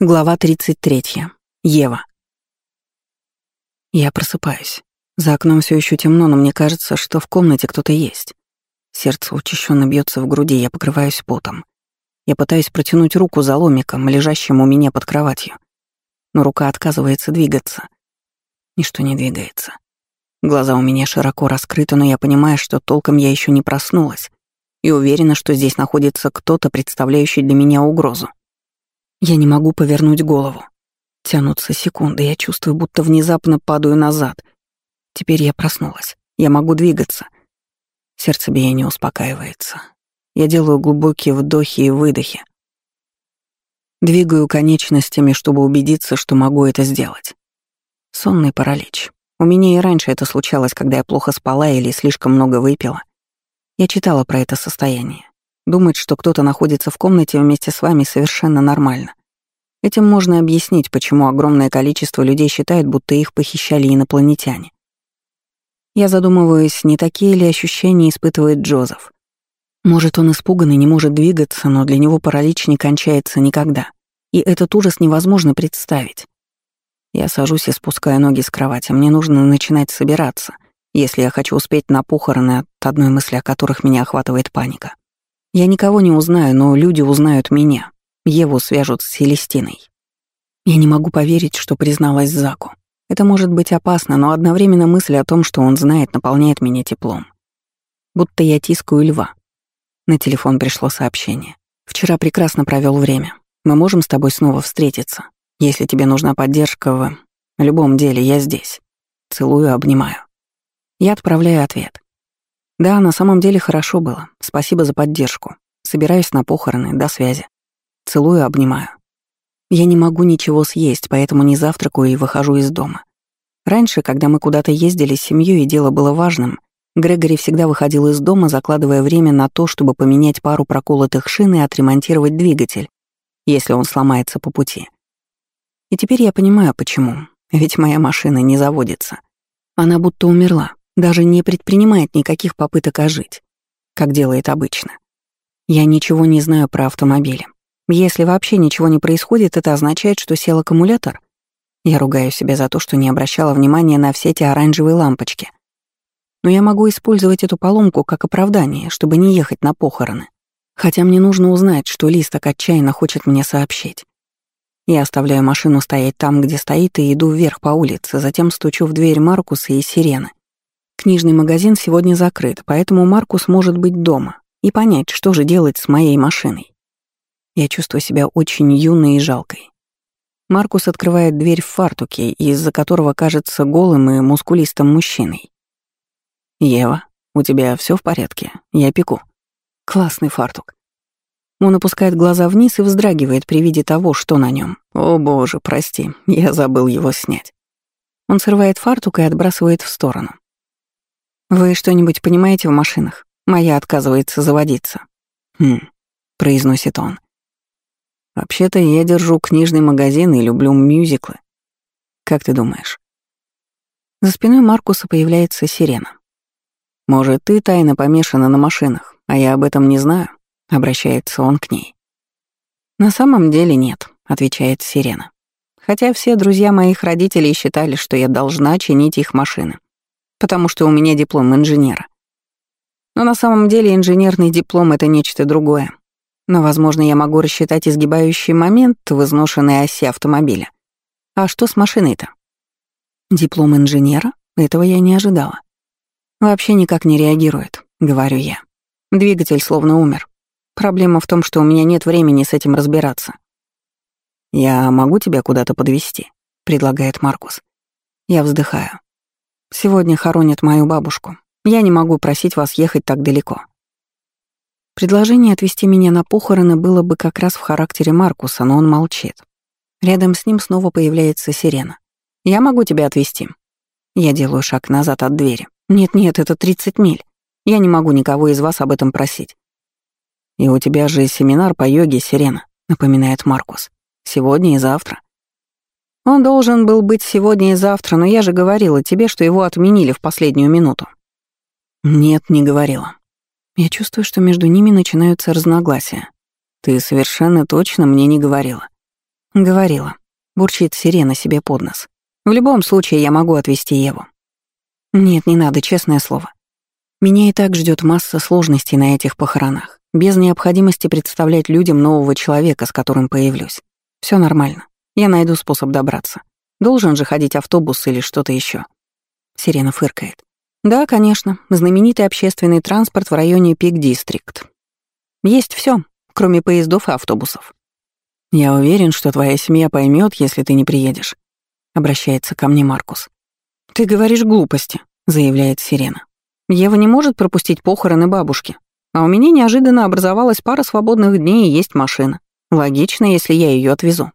Глава 33. Ева. Я просыпаюсь. За окном все еще темно, но мне кажется, что в комнате кто-то есть. Сердце учащенно бьется в груди, я покрываюсь потом. Я пытаюсь протянуть руку за ломиком, лежащим у меня под кроватью. Но рука отказывается двигаться. Ничто не двигается. Глаза у меня широко раскрыты, но я понимаю, что толком я еще не проснулась и уверена, что здесь находится кто-то, представляющий для меня угрозу. Я не могу повернуть голову. Тянутся секунды, я чувствую, будто внезапно падаю назад. Теперь я проснулась. Я могу двигаться. Сердцебиение успокаивается. Я делаю глубокие вдохи и выдохи. Двигаю конечностями, чтобы убедиться, что могу это сделать. Сонный паралич. У меня и раньше это случалось, когда я плохо спала или слишком много выпила. Я читала про это состояние. Думать, что кто-то находится в комнате вместе с вами, совершенно нормально. Этим можно объяснить, почему огромное количество людей считает, будто их похищали инопланетяне. Я задумываюсь, не такие ли ощущения испытывает Джозеф. Может, он испуган и не может двигаться, но для него паралич не кончается никогда. И этот ужас невозможно представить. Я сажусь и спускаю ноги с кровати. Мне нужно начинать собираться, если я хочу успеть на похороны, от одной мысли о которых меня охватывает паника. Я никого не узнаю, но люди узнают меня. Еву свяжут с Селестиной. Я не могу поверить, что призналась Заку. Это может быть опасно, но одновременно мысль о том, что он знает, наполняет меня теплом. Будто я тискаю льва. На телефон пришло сообщение. «Вчера прекрасно провел время. Мы можем с тобой снова встретиться. Если тебе нужна поддержка в любом деле, я здесь. Целую, обнимаю». Я отправляю ответ. Да, на самом деле хорошо было. Спасибо за поддержку. Собираюсь на похороны. До связи. Целую, обнимаю. Я не могу ничего съесть, поэтому не завтракаю и выхожу из дома. Раньше, когда мы куда-то ездили с семьей и дело было важным, Грегори всегда выходил из дома, закладывая время на то, чтобы поменять пару проколотых шин и отремонтировать двигатель, если он сломается по пути. И теперь я понимаю, почему. Ведь моя машина не заводится. Она будто умерла даже не предпринимает никаких попыток ожить, как делает обычно. Я ничего не знаю про автомобили. Если вообще ничего не происходит, это означает, что сел аккумулятор. Я ругаю себя за то, что не обращала внимания на все эти оранжевые лампочки. Но я могу использовать эту поломку как оправдание, чтобы не ехать на похороны. Хотя мне нужно узнать, что Лиз так отчаянно хочет мне сообщить. Я оставляю машину стоять там, где стоит, и иду вверх по улице, затем стучу в дверь Маркуса и Сирены. Книжный магазин сегодня закрыт, поэтому Маркус может быть дома и понять, что же делать с моей машиной. Я чувствую себя очень юной и жалкой. Маркус открывает дверь в фартуке, из-за которого кажется голым и мускулистым мужчиной. «Ева, у тебя все в порядке? Я пеку». Классный фартук. Он опускает глаза вниз и вздрагивает при виде того, что на нем. «О боже, прости, я забыл его снять». Он срывает фартук и отбрасывает в сторону. «Вы что-нибудь понимаете в машинах? Моя отказывается заводиться». «Хм», — произносит он. «Вообще-то я держу книжный магазин и люблю мюзиклы. Как ты думаешь?» За спиной Маркуса появляется сирена. «Может, ты тайно помешана на машинах, а я об этом не знаю?» — обращается он к ней. «На самом деле нет», — отвечает сирена. «Хотя все друзья моих родителей считали, что я должна чинить их машины потому что у меня диплом инженера. Но на самом деле инженерный диплом — это нечто другое. Но, возможно, я могу рассчитать изгибающий момент в изношенной оси автомобиля. А что с машиной-то? Диплом инженера? Этого я не ожидала. Вообще никак не реагирует, говорю я. Двигатель словно умер. Проблема в том, что у меня нет времени с этим разбираться. «Я могу тебя куда-то подвести, предлагает Маркус. Я вздыхаю. Сегодня хоронят мою бабушку. Я не могу просить вас ехать так далеко. Предложение отвезти меня на похороны было бы как раз в характере Маркуса, но он молчит. Рядом с ним снова появляется сирена. «Я могу тебя отвезти». Я делаю шаг назад от двери. «Нет-нет, это 30 миль. Я не могу никого из вас об этом просить». «И у тебя же семинар по йоге, Сирена», — напоминает Маркус. «Сегодня и завтра». Он должен был быть сегодня и завтра, но я же говорила тебе, что его отменили в последнюю минуту. Нет, не говорила. Я чувствую, что между ними начинаются разногласия. Ты совершенно точно мне не говорила. Говорила. Бурчит сирена себе под нос. В любом случае я могу отвезти Еву. Нет, не надо, честное слово. Меня и так ждет масса сложностей на этих похоронах, без необходимости представлять людям нового человека, с которым появлюсь. Все нормально. Я найду способ добраться. Должен же ходить автобус или что-то еще. Сирена фыркает. Да, конечно, знаменитый общественный транспорт в районе Пик-Дистрикт. Есть все, кроме поездов и автобусов. Я уверен, что твоя семья поймет, если ты не приедешь. Обращается ко мне Маркус. Ты говоришь глупости, заявляет Сирена. Ева не может пропустить похороны бабушки. А у меня неожиданно образовалась пара свободных дней и есть машина. Логично, если я ее отвезу.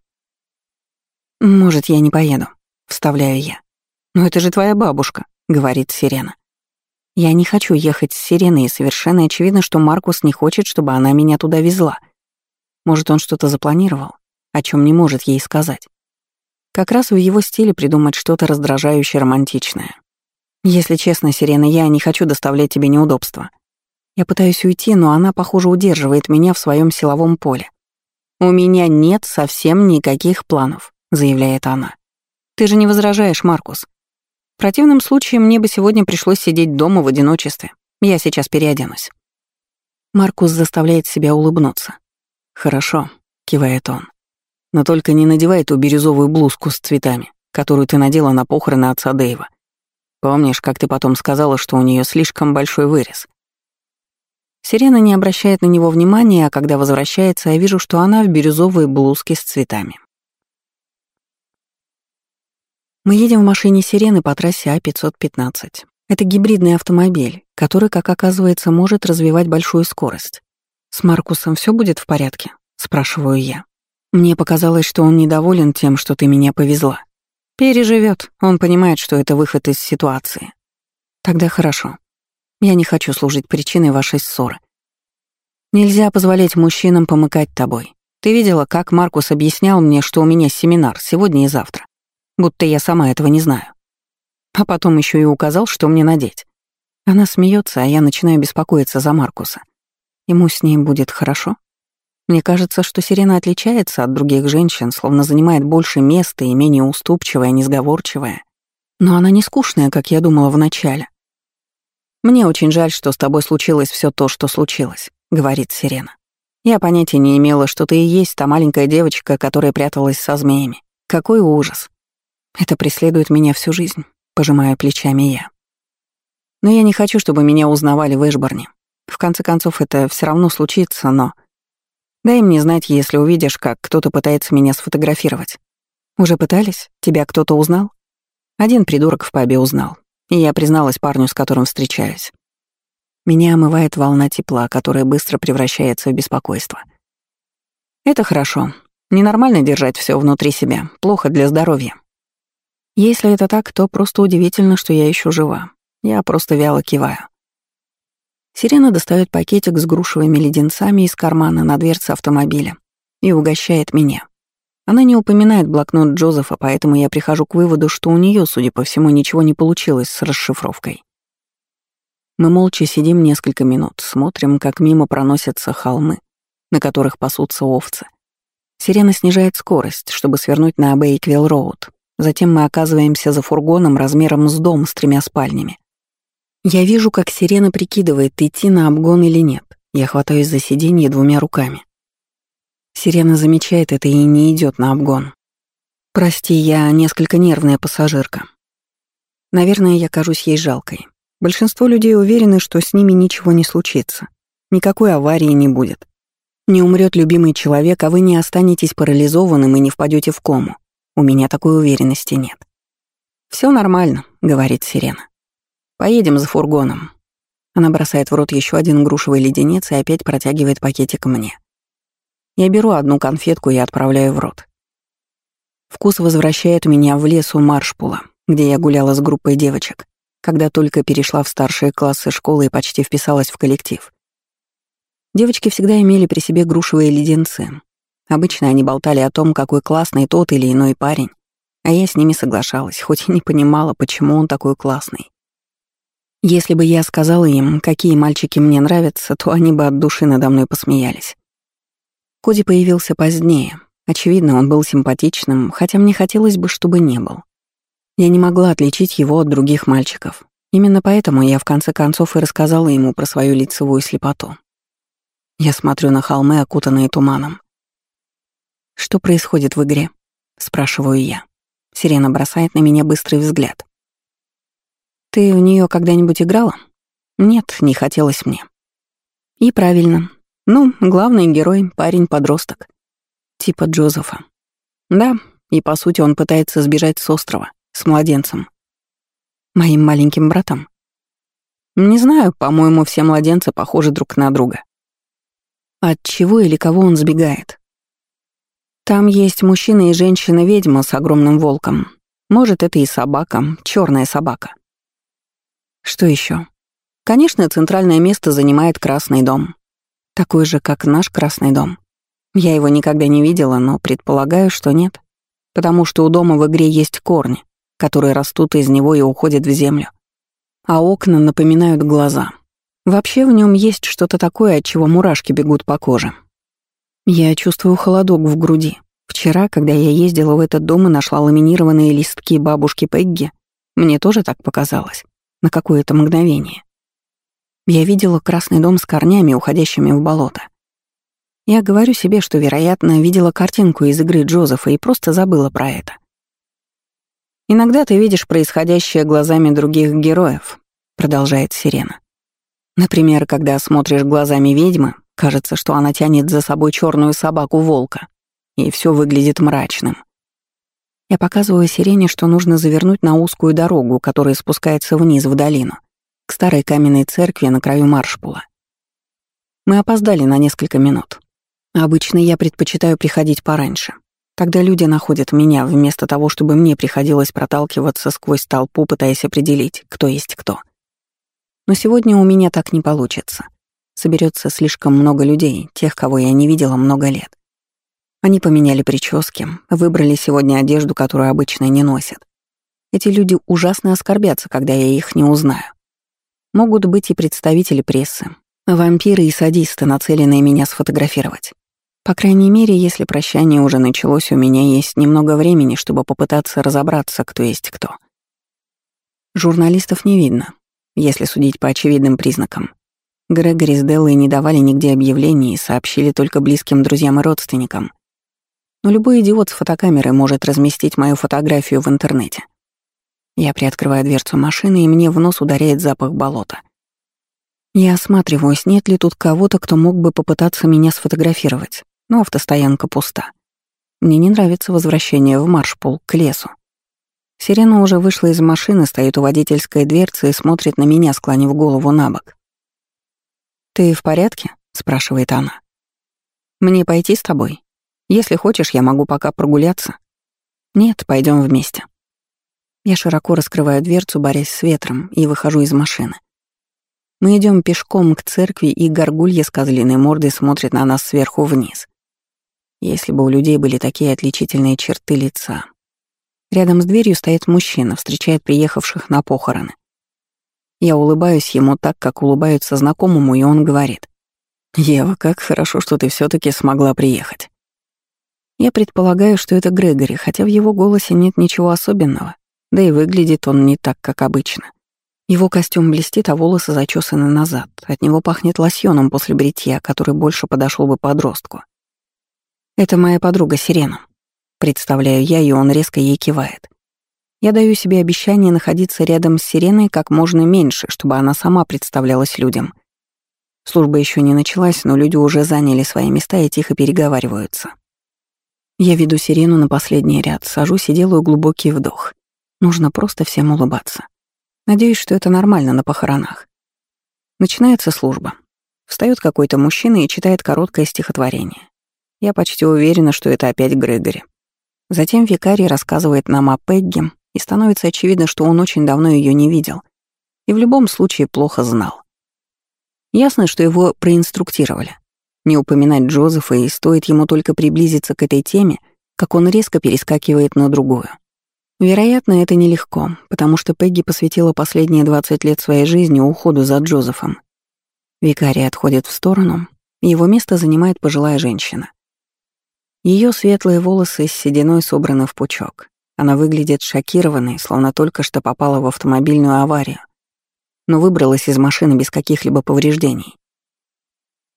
Может, я не поеду, вставляю я. Но это же твоя бабушка, говорит Сирена. Я не хочу ехать с Сиреной, и совершенно очевидно, что Маркус не хочет, чтобы она меня туда везла. Может, он что-то запланировал, о чем не может ей сказать. Как раз в его стиле придумать что-то раздражающее романтичное. Если честно, Сирена, я не хочу доставлять тебе неудобства. Я пытаюсь уйти, но она, похоже, удерживает меня в своем силовом поле. «У меня нет совсем никаких планов», — заявляет она. «Ты же не возражаешь, Маркус. Противном случае мне бы сегодня пришлось сидеть дома в одиночестве. Я сейчас переоденусь». Маркус заставляет себя улыбнуться. «Хорошо», — кивает он. «Но только не надевай ту бирюзовую блузку с цветами, которую ты надела на похороны отца Дэйва. Помнишь, как ты потом сказала, что у нее слишком большой вырез?» Сирена не обращает на него внимания, а когда возвращается, я вижу, что она в бирюзовой блузке с цветами. Мы едем в машине Сирены по трассе А-515. Это гибридный автомобиль, который, как оказывается, может развивать большую скорость. «С Маркусом все будет в порядке?» — спрашиваю я. Мне показалось, что он недоволен тем, что ты меня повезла. Переживет, он понимает, что это выход из ситуации. Тогда хорошо. Я не хочу служить причиной вашей ссоры. Нельзя позволять мужчинам помыкать тобой. Ты видела, как Маркус объяснял мне, что у меня семинар сегодня и завтра. Будто я сама этого не знаю. А потом еще и указал, что мне надеть. Она смеется, а я начинаю беспокоиться за Маркуса. Ему с ней будет хорошо? Мне кажется, что Сирена отличается от других женщин, словно занимает больше места и менее уступчивая, несговорчивая. Но она не скучная, как я думала вначале. «Мне очень жаль, что с тобой случилось все то, что случилось», — говорит Сирена. «Я понятия не имела, что ты и есть та маленькая девочка, которая пряталась со змеями. Какой ужас. Это преследует меня всю жизнь», — пожимаю плечами я. «Но я не хочу, чтобы меня узнавали в Эшборне. В конце концов, это все равно случится, но... Дай мне знать, если увидишь, как кто-то пытается меня сфотографировать. Уже пытались? Тебя кто-то узнал? Один придурок в пабе узнал. И я призналась парню, с которым встречаюсь. Меня омывает волна тепла, которая быстро превращается в беспокойство. Это хорошо. Ненормально держать все внутри себя. Плохо для здоровья. Если это так, то просто удивительно, что я еще жива. Я просто вяло киваю. Сирена достает пакетик с грушевыми леденцами из кармана на дверце автомобиля и угощает меня. Она не упоминает блокнот Джозефа, поэтому я прихожу к выводу, что у нее, судя по всему, ничего не получилось с расшифровкой. Мы молча сидим несколько минут, смотрим, как мимо проносятся холмы, на которых пасутся овцы. Сирена снижает скорость, чтобы свернуть на Бейквилл-роуд. Затем мы оказываемся за фургоном размером с дом с тремя спальнями. Я вижу, как сирена прикидывает, идти на обгон или нет. Я хватаюсь за сиденье двумя руками. Сирена замечает это и не идет на обгон. Прости, я несколько нервная пассажирка. Наверное, я кажусь ей жалкой. Большинство людей уверены, что с ними ничего не случится. Никакой аварии не будет. Не умрет любимый человек, а вы не останетесь парализованным и не впадете в кому. У меня такой уверенности нет. Все нормально, говорит Сирена. Поедем за фургоном. Она бросает в рот еще один грушевый леденец и опять протягивает пакетик мне. Я беру одну конфетку и отправляю в рот. Вкус возвращает меня в лес у Маршпула, где я гуляла с группой девочек, когда только перешла в старшие классы школы и почти вписалась в коллектив. Девочки всегда имели при себе грушевые леденцы. Обычно они болтали о том, какой классный тот или иной парень, а я с ними соглашалась, хоть и не понимала, почему он такой классный. Если бы я сказала им, какие мальчики мне нравятся, то они бы от души надо мной посмеялись. Коди появился позднее, Очевидно, он был симпатичным, хотя мне хотелось бы, чтобы не был. Я не могла отличить его от других мальчиков. Именно поэтому я в конце концов и рассказала ему про свою лицевую слепоту. Я смотрю на холмы, окутанные туманом. «Что происходит в игре?» — спрашиваю я. Сирена бросает на меня быстрый взгляд. «Ты в нее когда-нибудь играла?» «Нет, не хотелось мне». «И правильно. Ну, главный герой — парень-подросток. Типа Джозефа. Да, и по сути он пытается сбежать с острова, с младенцем. Моим маленьким братом. Не знаю, по-моему, все младенцы похожи друг на друга. От чего или кого он сбегает? Там есть мужчина и женщина-ведьма с огромным волком. Может, это и собака, черная собака. Что еще? Конечно, центральное место занимает Красный дом. Такой же, как наш Красный дом. Я его никогда не видела, но предполагаю, что нет. Потому что у дома в игре есть корни, которые растут из него и уходят в землю. А окна напоминают глаза. Вообще в нем есть что-то такое, от чего мурашки бегут по коже. Я чувствую холодок в груди. Вчера, когда я ездила в этот дом и нашла ламинированные листки бабушки Пегги, мне тоже так показалось. На какое-то мгновение. Я видела красный дом с корнями, уходящими в болото. Я говорю себе, что, вероятно, видела картинку из игры Джозефа и просто забыла про это. «Иногда ты видишь происходящее глазами других героев», — продолжает Сирена. «Например, когда смотришь глазами ведьмы, кажется, что она тянет за собой черную собаку-волка, и все выглядит мрачным. Я показываю Сирене, что нужно завернуть на узкую дорогу, которая спускается вниз в долину, к старой каменной церкви на краю маршпула. Мы опоздали на несколько минут. Обычно я предпочитаю приходить пораньше. Тогда люди находят меня, вместо того, чтобы мне приходилось проталкиваться сквозь толпу, пытаясь определить, кто есть кто. Но сегодня у меня так не получится. Соберется слишком много людей, тех, кого я не видела много лет. Они поменяли прически, выбрали сегодня одежду, которую обычно не носят. Эти люди ужасно оскорбятся, когда я их не узнаю. Могут быть и представители прессы, вампиры и садисты, нацеленные меня сфотографировать. По крайней мере, если прощание уже началось, у меня есть немного времени, чтобы попытаться разобраться, кто есть кто. Журналистов не видно, если судить по очевидным признакам. Грегори с Деллой не давали нигде объявлений и сообщили только близким друзьям и родственникам. Но любой идиот с фотокамерой может разместить мою фотографию в интернете. Я приоткрываю дверцу машины, и мне в нос ударяет запах болота. Я осматриваюсь, нет ли тут кого-то, кто мог бы попытаться меня сфотографировать но автостоянка пуста. Мне не нравится возвращение в маршпул к лесу. Сирена уже вышла из машины, стоит у водительской дверцы и смотрит на меня, склонив голову на бок. «Ты в порядке?» — спрашивает она. «Мне пойти с тобой? Если хочешь, я могу пока прогуляться». «Нет, пойдем вместе». Я широко раскрываю дверцу, борясь с ветром, и выхожу из машины. Мы идем пешком к церкви, и горгулья с козлиной мордой смотрит на нас сверху вниз. Если бы у людей были такие отличительные черты лица. Рядом с дверью стоит мужчина, встречает приехавших на похороны. Я улыбаюсь ему так, как улыбаются знакомому, и он говорит. «Ева, как хорошо, что ты все таки смогла приехать». Я предполагаю, что это Грегори, хотя в его голосе нет ничего особенного, да и выглядит он не так, как обычно. Его костюм блестит, а волосы зачесаны назад. От него пахнет лосьоном после бритья, который больше подошел бы подростку. Это моя подруга Сирена. Представляю я, и он резко ей кивает. Я даю себе обещание находиться рядом с Сиреной как можно меньше, чтобы она сама представлялась людям. Служба еще не началась, но люди уже заняли свои места и тихо переговариваются. Я веду Сирену на последний ряд, сажусь и делаю глубокий вдох. Нужно просто всем улыбаться. Надеюсь, что это нормально на похоронах. Начинается служба. Встает какой-то мужчина и читает короткое стихотворение. Я почти уверена, что это опять Грегори. Затем викарий рассказывает нам о Пегги, и становится очевидно, что он очень давно ее не видел и в любом случае плохо знал. Ясно, что его проинструктировали. Не упоминать Джозефа, и стоит ему только приблизиться к этой теме, как он резко перескакивает на другую. Вероятно, это нелегко, потому что Пегги посвятила последние 20 лет своей жизни уходу за Джозефом. Викарий отходит в сторону, его место занимает пожилая женщина. Ее светлые волосы с сединой собраны в пучок. Она выглядит шокированной, словно только что попала в автомобильную аварию, но выбралась из машины без каких-либо повреждений.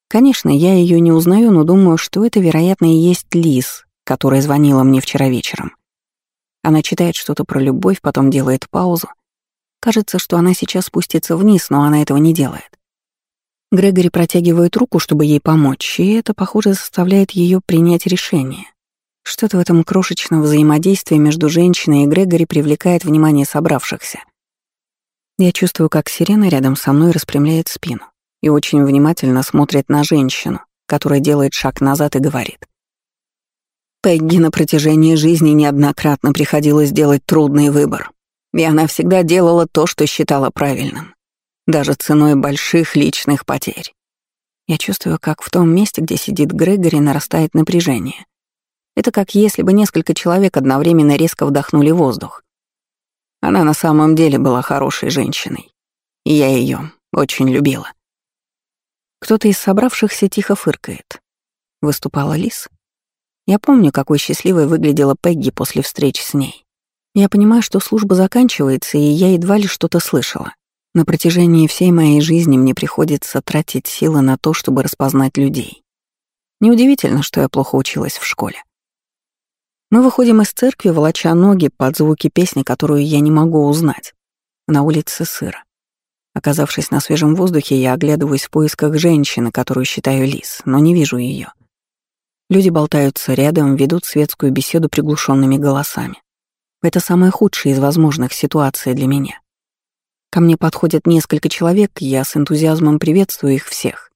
Конечно, я ее не узнаю, но думаю, что это, вероятно, и есть Лиз, которая звонила мне вчера вечером. Она читает что-то про любовь, потом делает паузу. Кажется, что она сейчас спустится вниз, но она этого не делает. Грегори протягивает руку, чтобы ей помочь, и это, похоже, заставляет ее принять решение. Что-то в этом крошечном взаимодействии между женщиной и Грегори привлекает внимание собравшихся. Я чувствую, как сирена рядом со мной распрямляет спину и очень внимательно смотрит на женщину, которая делает шаг назад и говорит. Пегги на протяжении жизни неоднократно приходилось делать трудный выбор, и она всегда делала то, что считала правильным даже ценой больших личных потерь. Я чувствую, как в том месте, где сидит Грегори, нарастает напряжение. Это как если бы несколько человек одновременно резко вдохнули воздух. Она на самом деле была хорошей женщиной, и я ее очень любила. Кто-то из собравшихся тихо фыркает. Выступала Лис. Я помню, какой счастливой выглядела Пегги после встречи с ней. Я понимаю, что служба заканчивается, и я едва ли что-то слышала. На протяжении всей моей жизни мне приходится тратить силы на то, чтобы распознать людей. Неудивительно, что я плохо училась в школе. Мы выходим из церкви, волоча ноги под звуки песни, которую я не могу узнать. На улице сыро. Оказавшись на свежем воздухе, я оглядываюсь в поисках женщины, которую считаю Лис, но не вижу ее. Люди болтаются рядом, ведут светскую беседу приглушенными голосами. Это самая худшая из возможных ситуаций для меня. Ко мне подходят несколько человек, я с энтузиазмом приветствую их всех.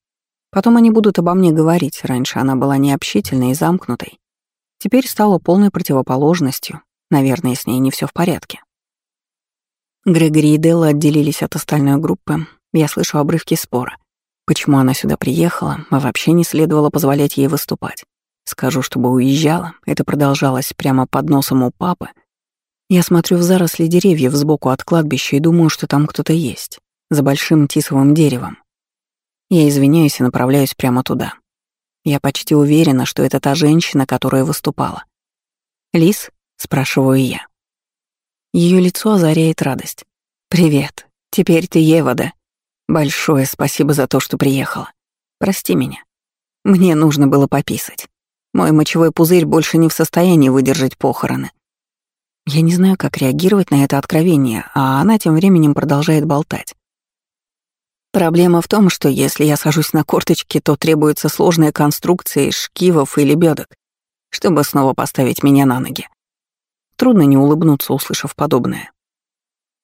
Потом они будут обо мне говорить. Раньше она была необщительной и замкнутой. Теперь стала полной противоположностью. Наверное, с ней не все в порядке. Грегори и Делла отделились от остальной группы. Я слышу обрывки спора. Почему она сюда приехала, а вообще не следовало позволять ей выступать. Скажу, чтобы уезжала. Это продолжалось прямо под носом у папы, я смотрю в заросли деревьев сбоку от кладбища и думаю, что там кто-то есть, за большим тисовым деревом. Я извиняюсь и направляюсь прямо туда. Я почти уверена, что это та женщина, которая выступала. «Лис?» — спрашиваю я. Ее лицо озаряет радость. «Привет. Теперь ты Ева, да? Большое спасибо за то, что приехала. Прости меня. Мне нужно было пописать. Мой мочевой пузырь больше не в состоянии выдержать похороны. Я не знаю, как реагировать на это откровение, а она тем временем продолжает болтать. Проблема в том, что если я сажусь на корточки, то требуется сложная конструкция из шкивов или бедок, чтобы снова поставить меня на ноги. Трудно не улыбнуться, услышав подобное.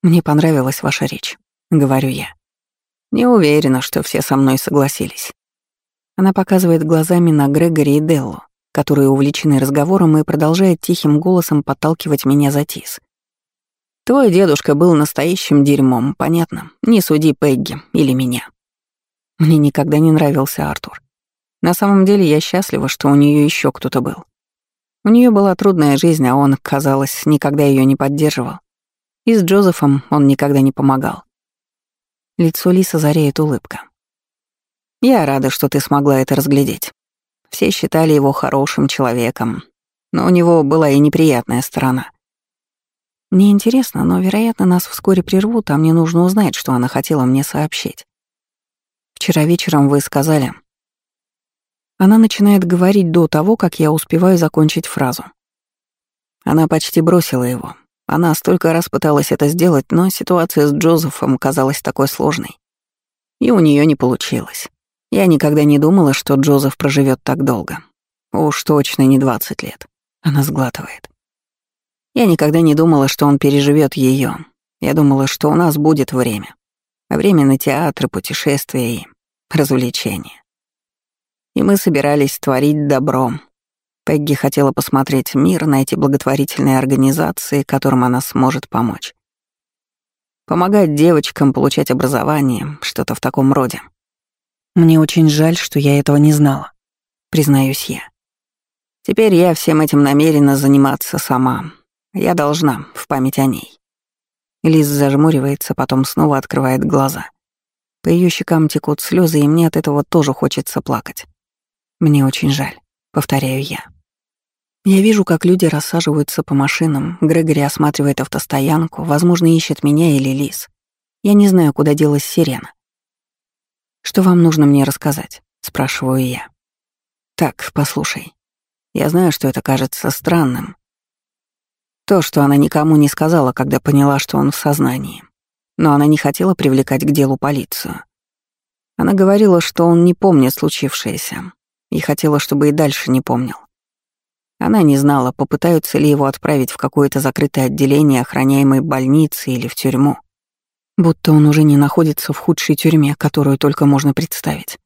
«Мне понравилась ваша речь», — говорю я. Не уверена, что все со мной согласились. Она показывает глазами на Грегори и Деллу, которые увлечены разговором и продолжает тихим голосом подталкивать меня за тис. «Твой дедушка был настоящим дерьмом, понятно? Не суди Пегги или меня». Мне никогда не нравился Артур. На самом деле я счастлива, что у нее еще кто-то был. У нее была трудная жизнь, а он, казалось, никогда ее не поддерживал. И с Джозефом он никогда не помогал. Лицо Лиса зареет улыбка. «Я рада, что ты смогла это разглядеть. Все считали его хорошим человеком, но у него была и неприятная сторона. Мне интересно, но, вероятно, нас вскоре прервут, а мне нужно узнать, что она хотела мне сообщить. Вчера вечером вы сказали... Она начинает говорить до того, как я успеваю закончить фразу. Она почти бросила его. Она столько раз пыталась это сделать, но ситуация с Джозефом казалась такой сложной. И у нее не получилось. Я никогда не думала, что Джозеф проживет так долго. Уж точно не 20 лет. Она сглатывает. Я никогда не думала, что он переживет ее. Я думала, что у нас будет время. Время на театры, путешествия и развлечения. И мы собирались творить добро. Пегги хотела посмотреть мир, найти благотворительные организации, которым она сможет помочь. Помогать девочкам получать образование, что-то в таком роде. Мне очень жаль, что я этого не знала, признаюсь я. Теперь я всем этим намерена заниматься сама. Я должна, в память о ней. Лиз зажмуривается, потом снова открывает глаза. По ее щекам текут слезы, и мне от этого тоже хочется плакать. Мне очень жаль, повторяю я. Я вижу, как люди рассаживаются по машинам, Грегори осматривает автостоянку, возможно, ищет меня или Лис. Я не знаю, куда делась сирена. «Что вам нужно мне рассказать?» — спрашиваю я. «Так, послушай. Я знаю, что это кажется странным. То, что она никому не сказала, когда поняла, что он в сознании. Но она не хотела привлекать к делу полицию. Она говорила, что он не помнит случившееся, и хотела, чтобы и дальше не помнил. Она не знала, попытаются ли его отправить в какое-то закрытое отделение охраняемой больницы или в тюрьму будто он уже не находится в худшей тюрьме, которую только можно представить.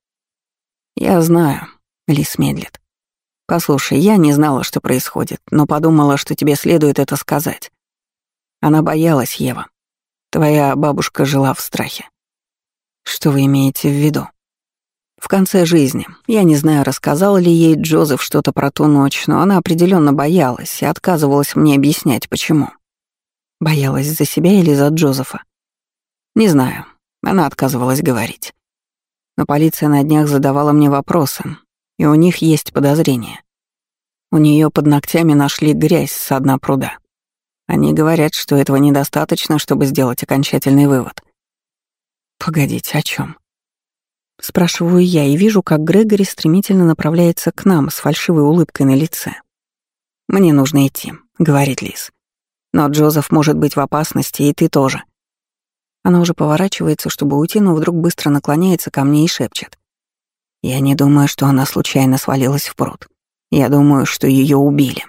«Я знаю», — Лис медлит. «Послушай, я не знала, что происходит, но подумала, что тебе следует это сказать. Она боялась, Ева. Твоя бабушка жила в страхе. Что вы имеете в виду? В конце жизни, я не знаю, рассказал ли ей Джозеф что-то про ту ночь, но она определенно боялась и отказывалась мне объяснять, почему. Боялась за себя или за Джозефа? Не знаю. Она отказывалась говорить. Но полиция на днях задавала мне вопросы, и у них есть подозрения. У нее под ногтями нашли грязь с дна пруда. Они говорят, что этого недостаточно, чтобы сделать окончательный вывод. Погодите, о чем? Спрашиваю я и вижу, как Грегори стремительно направляется к нам с фальшивой улыбкой на лице. «Мне нужно идти», — говорит Лиз. «Но Джозеф может быть в опасности, и ты тоже. Она уже поворачивается, чтобы уйти, но вдруг быстро наклоняется ко мне и шепчет. «Я не думаю, что она случайно свалилась в пруд. Я думаю, что ее убили».